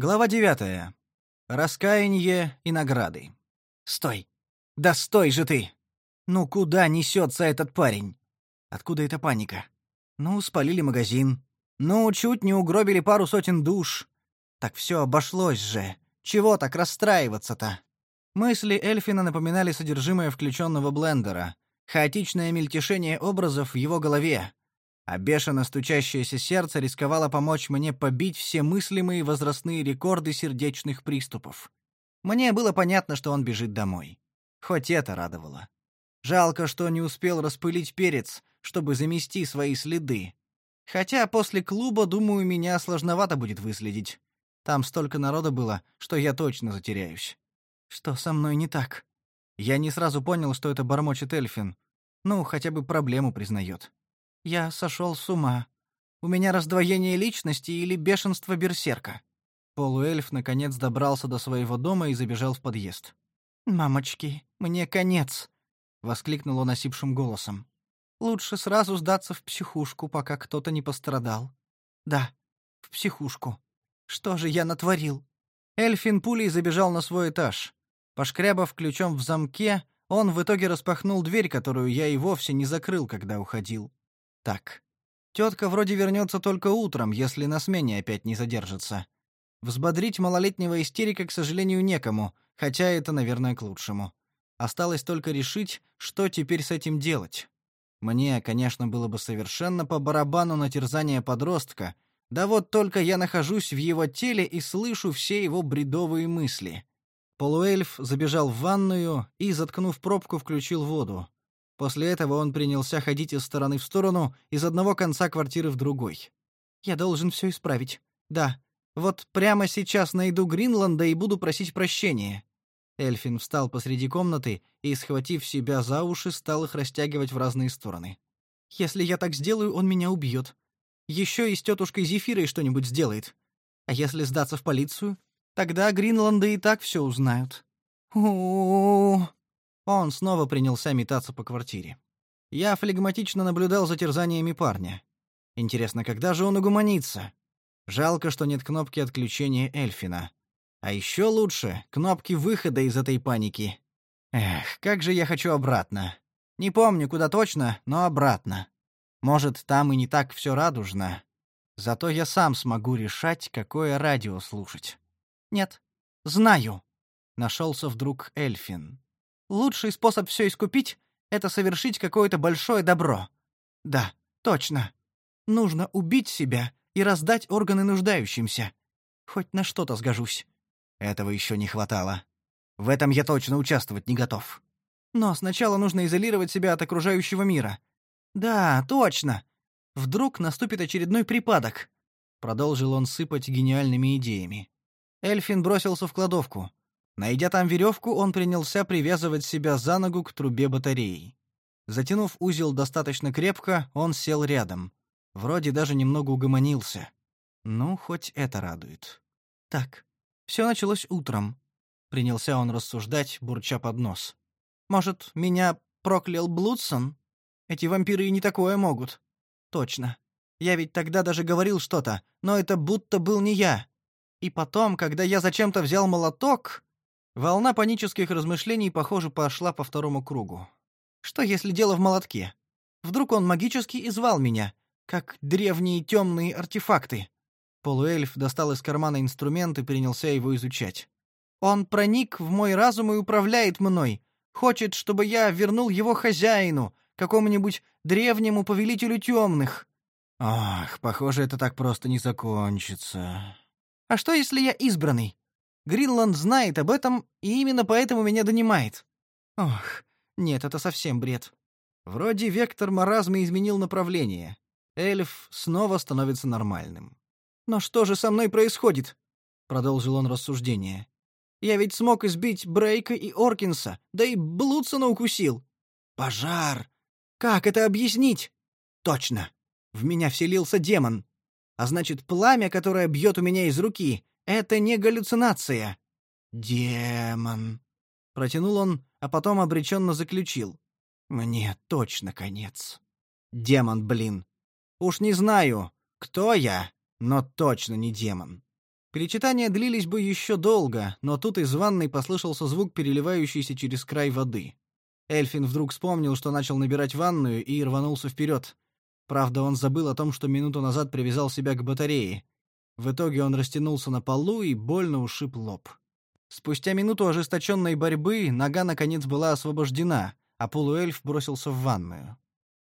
Глава девятая. Раскаяние и награды. Стой. Да стой же ты. Ну куда несется этот парень? Откуда эта паника? Ну, спалили магазин. Ну, чуть не угробили пару сотен душ. Так все обошлось же. Чего так расстраиваться-то? Мысли Эльфина напоминали содержимое включенного блендера, хаотичное мельтешение образов в его голове, а бешено стучащееся сердце рисковало помочь мне побить все мыслимые возрастные рекорды сердечных приступов. Мне было понятно, что он бежит домой. Хоть это радовало. Жалко, что не успел распылить перец, чтобы замести свои следы. Хотя после клуба, думаю, меня сложновато будет выследить. Там столько народа было, что я точно затеряюсь. Что со мной не так? Я не сразу понял, что это бормочет Эльфин. Ну, хотя бы проблему признает. Я сошел с ума. У меня раздвоение личности или бешенство берсерка. Полуэльф наконец добрался до своего дома и забежал в подъезд. «Мамочки, мне конец!» — воскликнул он осипшим голосом. «Лучше сразу сдаться в психушку, пока кто-то не пострадал. Да, в психушку. Что же я натворил?» Эльфин пулей забежал на свой этаж. Пошкрябав ключом в замке, он в итоге распахнул дверь, которую я и вовсе не закрыл, когда уходил. Так. Тетка вроде вернется только утром, если на смене опять не задержится. Взбодрить малолетнего истерика, к сожалению, некому, хотя это, наверное, к лучшему. Осталось только решить, что теперь с этим делать. Мне, конечно, было бы совершенно по барабану на терзание подростка, да вот только я нахожусь в его теле и слышу все его бредовые мысли. Полуэльф забежал в ванную и, заткнув пробку, включил воду. После этого он принялся ходить из стороны в сторону, из одного конца квартиры в другой. «Я должен все исправить. Да, вот прямо сейчас найду Гринланда и буду просить прощения». Эльфин встал посреди комнаты и, схватив себя за уши, стал их растягивать в разные стороны. «Если я так сделаю, он меня убьет. Еще и с тетушкой Зефирой что-нибудь сделает. А если сдаться в полицию, тогда Гринланда и так все узнают. У-у-у!» Он снова принялся метаться по квартире. Я флегматично наблюдал за терзаниями парня. Интересно, когда же он угомонится? Жалко, что нет кнопки отключения Эльфина. А еще лучше — кнопки выхода из этой паники. Эх, как же я хочу обратно. Не помню, куда точно, но обратно. Может, там и не так все радужно. Зато я сам смогу решать, какое радио слушать. Нет, знаю. Нашелся вдруг Эльфин. Лучший способ все искупить — это совершить какое-то большое добро. Да, точно. Нужно убить себя и раздать органы нуждающимся. Хоть на что-то сгожусь. Этого еще не хватало. В этом я точно участвовать не готов. Но сначала нужно изолировать себя от окружающего мира. Да, точно. Вдруг наступит очередной припадок. Продолжил он сыпать гениальными идеями. Эльфин бросился в кладовку. Найдя там веревку, он принялся привязывать себя за ногу к трубе батареи. Затянув узел достаточно крепко, он сел рядом. Вроде даже немного угомонился. Ну, хоть это радует. Так, все началось утром. Принялся он рассуждать, бурча под нос. Может, меня проклял Блудсон? Эти вампиры и не такое могут. Точно. Я ведь тогда даже говорил что-то, но это будто был не я. И потом, когда я зачем-то взял молоток, Волна панических размышлений, похоже, пошла по второму кругу. Что если дело в молотке? Вдруг он магически извал меня, как древние темные артефакты? Полуэльф достал из кармана инструмент и принялся его изучать. Он проник в мой разум и управляет мной. Хочет, чтобы я вернул его хозяину, какому-нибудь древнему повелителю темных. Ах, похоже, это так просто не закончится. А что, если я избранный? Гринланд знает об этом и именно поэтому меня донимает. Ох, нет, это совсем бред. Вроде вектор маразма изменил направление. Эльф снова становится нормальным. Но что же со мной происходит? продолжил он рассуждение. Я ведь смог избить Брейка и Оркинса, да и Блудсона укусил. Пожар. Как это объяснить? Точно. В меня вселился демон. А значит, пламя, которое бьет у меня из руки, это не галлюцинация. Демон. Протянул он, а потом обреченно заключил. Мне точно конец. Демон, блин. Уж не знаю, кто я, но точно не демон. Причитания длились бы еще долго, но тут из ванной послышался звук переливающейся через край воды. Эльфин вдруг вспомнил, что начал набирать ванную, и рванулся вперед. Правда, он забыл о том, что минуту назад привязал себя к батарее. В итоге он растянулся на полу и больно ушиб лоб. Спустя минуту ожесточенной борьбы нога наконец была освобождена, а полуэльф бросился в ванную.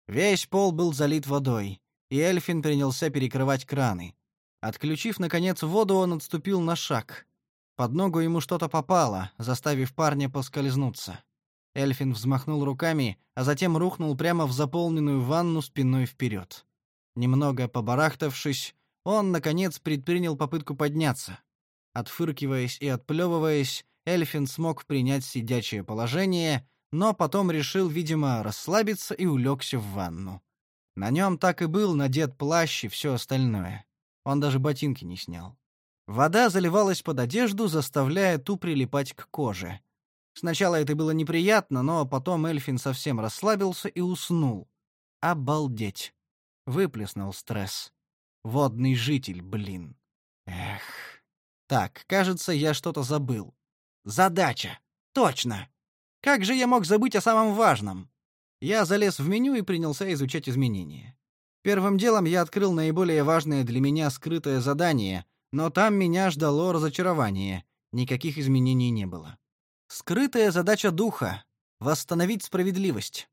Весь пол был залит водой, и Эльфин принялся перекрывать краны. Отключив, наконец, воду, он отступил на шаг. Под ногу ему что-то попало, заставив парня поскользнуться. Эльфин взмахнул руками, а затем рухнул прямо в заполненную ванну спиной вперед. Немного побарахтавшись, он, наконец, предпринял попытку подняться. Отфыркиваясь и отплевываясь, Эльфин смог принять сидячее положение, но потом решил, видимо, расслабиться и улегся в ванну. На нем так и был надет плащ и все остальное. Он даже ботинки не снял. Вода заливалась под одежду, заставляя ту прилипать к коже. Сначала это было неприятно, но потом Эльфин совсем расслабился и уснул. Обалдеть. Выплеснул стресс. Водный житель, блин. Эх. Так, кажется, я что-то забыл. Задача. Точно. Как же я мог забыть о самом важном? Я залез в меню и принялся изучать изменения. Первым делом я открыл наиболее важное для меня скрытое задание, но там меня ждало разочарование. Никаких изменений не было. Скрытая задача духа — восстановить справедливость.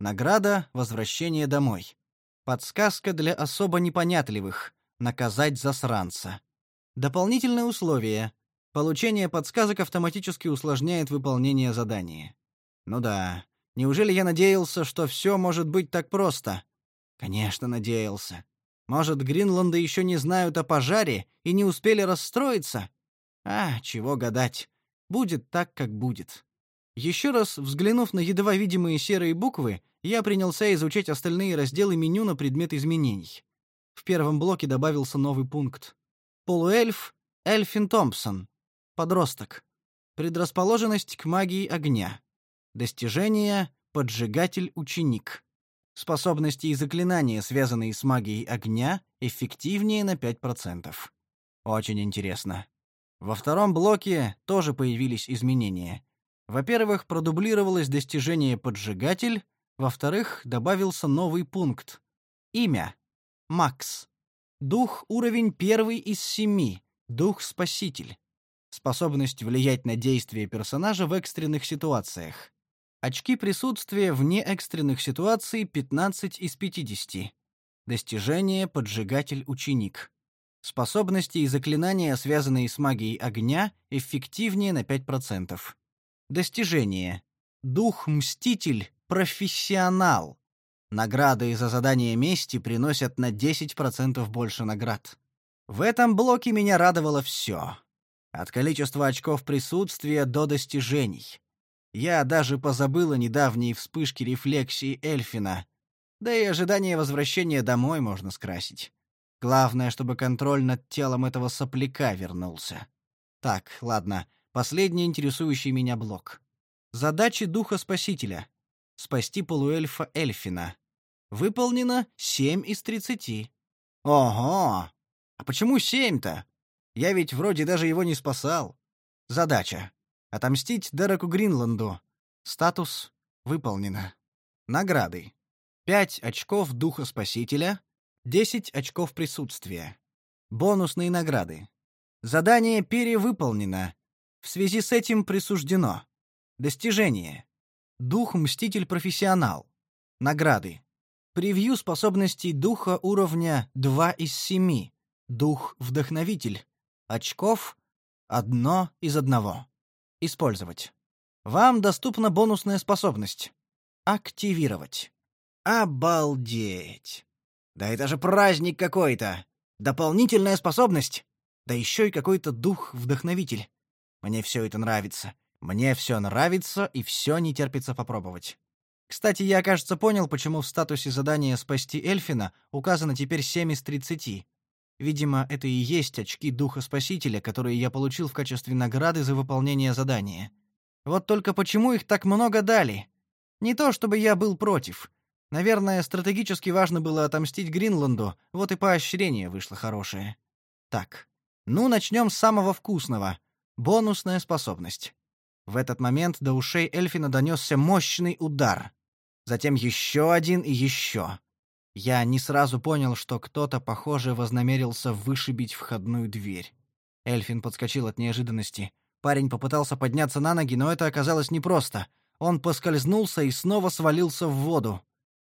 Награда — возвращение домой. Подсказка для особо непонятливых — наказать засранца. Дополнительное условие — получение подсказок автоматически усложняет выполнение задания. Ну да, неужели я надеялся, что все может быть так просто? Конечно, надеялся. Может, Гринланды еще не знают о пожаре и не успели расстроиться? А, чего гадать. Будет так, как будет. Еще раз взглянув на едва видимые серые буквы, я принялся изучать остальные разделы меню на предмет изменений. В первом блоке добавился новый пункт. Полуэльф Эльфин Томпсон. Подросток. Предрасположенность к магии огня. Достижение поджигатель-ученик. Способности и заклинания, связанные с магией огня, эффективнее на 5%. Очень интересно. Во втором блоке тоже появились изменения. Во-первых, продублировалось достижение поджигатель, во-вторых, добавился новый пункт. Имя. Макс. Дух уровень первый из семи. Дух-спаситель. Способность влиять на действия персонажа в экстренных ситуациях. Очки присутствия вне экстренных ситуаций 15 из 50. Достижение поджигатель-ученик. Способности и заклинания, связанные с магией огня, эффективнее на 5%. Достижение. Дух-мститель профессионал. Награды за задание мести приносят на 10% больше наград. В этом блоке меня радовало все. От количества очков присутствия до достижений. Я даже позабыл о недавней вспышке рефлексии Эльфина. Да и ожидание возвращения домой можно скрасить. Главное, чтобы контроль над телом этого сопляка вернулся. Так, ладно, последний интересующий меня блок. Задачи Духа Спасителя. Спасти полуэльфа Эльфина. Выполнено 7 из 30. Ого! А почему 7-то? Я ведь вроде даже его не спасал. Задача. Отомстить Дереку Гринланду. Статус выполнено. Награды. 5 очков Духа Спасителя, 10 очков присутствия. Бонусные награды. Задание перевыполнено. В связи с этим присуждено. Достижение. Дух-мститель-профессионал. Награды. Превью способностей духа уровня 2 из 7. Дух-вдохновитель. Очков одно из одного. Использовать. Вам доступна бонусная способность. Активировать. Обалдеть. Да это же праздник какой-то. Дополнительная способность. Да еще и какой-то дух-вдохновитель. Мне все это нравится. Мне все нравится и все не терпится попробовать. Кстати, я, кажется, понял, почему в статусе задания «Спасти Эльфина» указано теперь 7 из 30. Видимо, это и есть очки Духа Спасителя, которые я получил в качестве награды за выполнение задания. Вот только почему их так много дали? Не то чтобы я был против. Наверное, стратегически важно было отомстить Гринланду, вот и поощрение вышло хорошее. Так, Ну, начнем с самого вкусного. Бонусная способность. В этот момент до ушей Эльфина донесся мощный удар. Затем еще один и еще. Я не сразу понял, что кто-то, похоже, вознамерился вышибить входную дверь. Эльфин подскочил от неожиданности. Парень попытался подняться на ноги, но это оказалось непросто. Он поскользнулся и снова свалился в воду.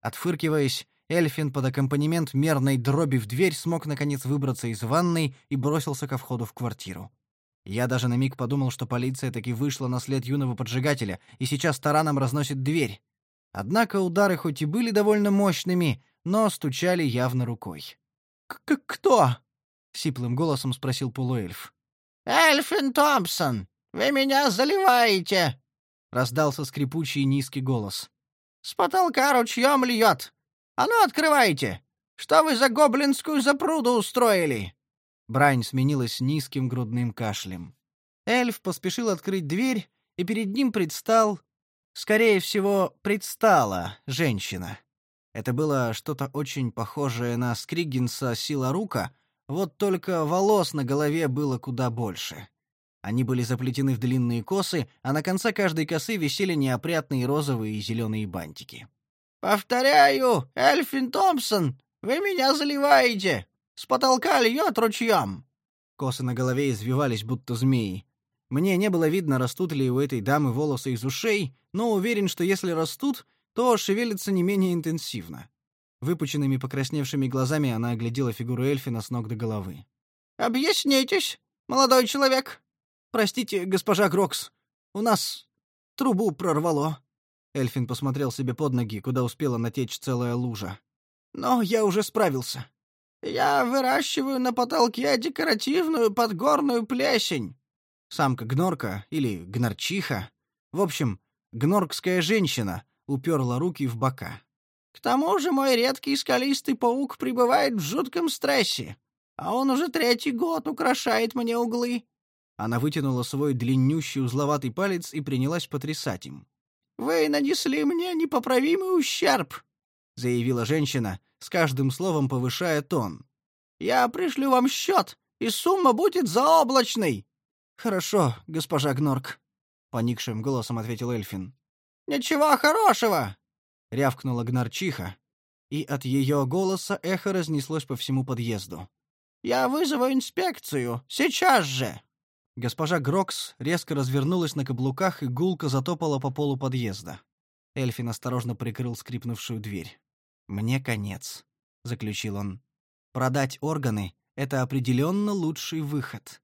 Отфыркиваясь, Эльфин под аккомпанемент мерной дроби в дверь смог наконец выбраться из ванной и бросился ко входу в квартиру. Я даже на миг подумал, что полиция таки вышла на след юного поджигателя и сейчас тараном разносит дверь. Однако удары хоть и были довольно мощными, но стучали явно рукой. «К «Кто?» — сиплым голосом спросил полуэльф. «Эльфин Томпсон, вы меня заливаете!» — раздался скрипучий низкий голос. «С потолка ручьем льет! А ну, открывайте! Что вы за гоблинскую запруду устроили?» Брань сменилась низким грудным кашлем. Эльф поспешил открыть дверь, и перед ним предстал... Скорее всего, предстала женщина. Это было что-то очень похожее на Скриггинса Силарука, вот только волос на голове было куда больше. Они были заплетены в длинные косы, а на конце каждой косы висели неопрятные розовые и зеленые бантики. «Повторяю, Эльфин Томпсон, вы меня заливаете!» С потолка льет ручьем!» Косы на голове извивались, будто змеи. Мне не было видно, растут ли у этой дамы волосы из ушей, но уверен, что если растут, то шевелятся не менее интенсивно. Выпученными покрасневшими глазами она оглядела фигуру Эльфина с ног до головы. «Объяснитесь, молодой человек!» «Простите, госпожа Грокс, у нас трубу прорвало». Эльфин посмотрел себе под ноги, куда успела натечь целая лужа. «Но я уже справился. Я выращиваю на потолке декоративную подгорную плесень. Самка-гнорка или гнорчиха. В общем, гноркская женщина уперла руки в бока. К тому же мой редкий скалистый паук пребывает в жутком стрессе, а он уже третий год украшает мне углы. Она вытянула свой длиннющий узловатый палец и принялась потрясать им. «Вы нанесли мне непоправимый ущерб», — заявила женщина, с каждым словом повышая тон. «Я пришлю вам счет, и сумма будет заоблачной!» «Хорошо, госпожа Гнорк», — поникшим голосом ответил Эльфин. «Ничего хорошего!» — рявкнула Гнарчиха, и от ее голоса эхо разнеслось по всему подъезду. «Я вызову инспекцию! Сейчас же!» Госпожа Грокс резко развернулась на каблуках и гулко затопала по полу подъезда. Эльфин осторожно прикрыл скрипнувшую дверь. «Мне конец», — заключил он. «Продать органы — это определенно лучший выход».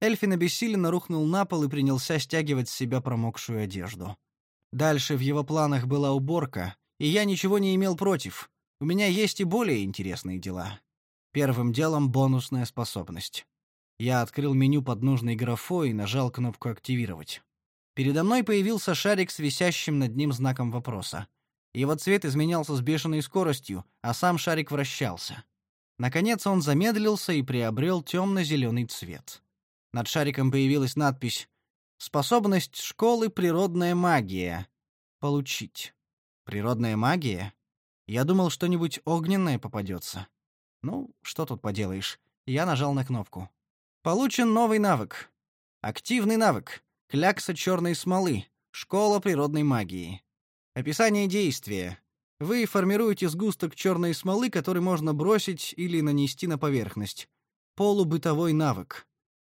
Эльфин обессиленно рухнул на пол и принялся стягивать с себя промокшую одежду. Дальше в его планах была уборка, и я ничего не имел против. У меня есть и более интересные дела. Первым делом бонусная способность. Я открыл меню под нужной графой и нажал кнопку «Активировать». Передо мной появился шарик с висящим над ним знаком вопроса. Его цвет изменялся с бешеной скоростью, а сам шарик вращался. Наконец он замедлился и приобрел темно-зеленый цвет. Над шариком появилась надпись «Способность школы природная магия. Получить». Природная магия? Я думал, что-нибудь огненное попадется. Ну, что тут поделаешь. Я нажал на кнопку. Получен новый навык. Активный навык. Клякса черной смолы. Школа природной магии. Описание действия. Вы формируете сгусток черной смолы, который можно бросить или нанести на поверхность. Полубытовой навык.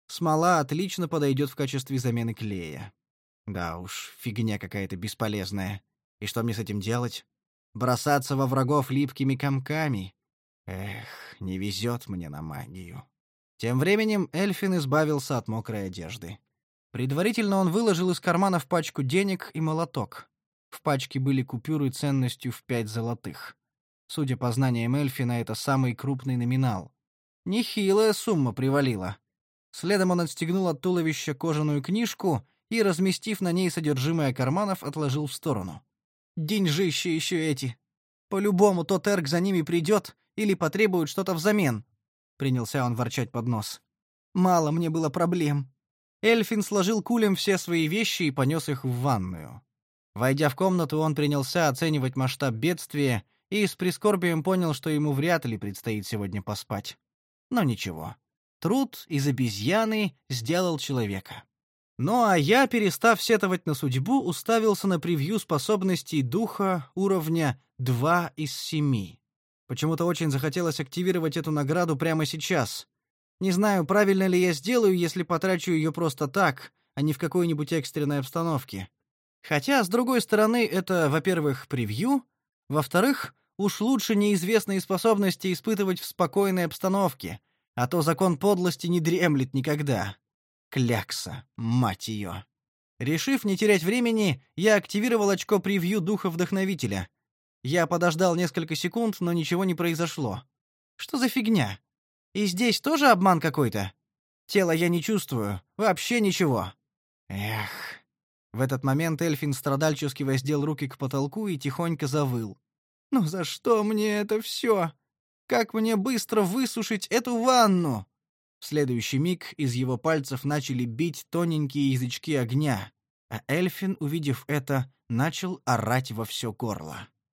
Смола отлично подойдет в качестве замены клея. Да уж, фигня какая-то бесполезная. И что мне с этим делать? Бросаться во врагов липкими комками? Эх, не везет мне на магию. Тем временем Эльфин избавился от мокрой одежды. Предварительно он выложил из кармана в пачку денег и молоток. В пачке были купюры ценностью в пять золотых. Судя по знаниям Эльфина, это самый крупный номинал. Нехилая сумма привалила. Следом он отстегнул от туловища кожаную книжку и, разместив на ней содержимое карманов, отложил в сторону. Деньжища еще эти. По-любому тот эрк за ними придет или потребует что-то взамен. Принялся он ворчать под нос. Мало мне было проблем. Эльфин сложил кулем все свои вещи и понес их в ванную. Войдя в комнату, он принялся оценивать масштаб бедствия и с прискорбием понял, что ему вряд ли предстоит сегодня поспать. Но ничего. Труд из обезьяны сделал человека. Ну а я, перестав сетовать на судьбу, уставился на превью способностей духа уровня 2 из 7. Почему-то очень захотелось активировать эту награду прямо сейчас. Не знаю, правильно ли я сделаю, если потрачу ее просто так, а не в какой-нибудь экстренной обстановке. Хотя, с другой стороны, это, во-первых, превью, во-вторых, уж лучше неизвестные способности испытывать в спокойной обстановке, а то закон подлости не дремлет никогда. Клякса, мать ее. Решив не терять времени, я активировал очко превью духа вдохновителя. Я подождал несколько секунд, но ничего не произошло. Что за фигня? И здесь тоже обман какой-то? Тело я не чувствую, вообще ничего. Эх. В этот момент Эльфин страдальчески воздел руки к потолку и тихонько завыл. «Ну за что мне это все? Как мне быстро высушить эту ванну?» В следующий миг из его пальцев начали бить тоненькие язычки огня, а Эльфин, увидев это, начал орать во все горло.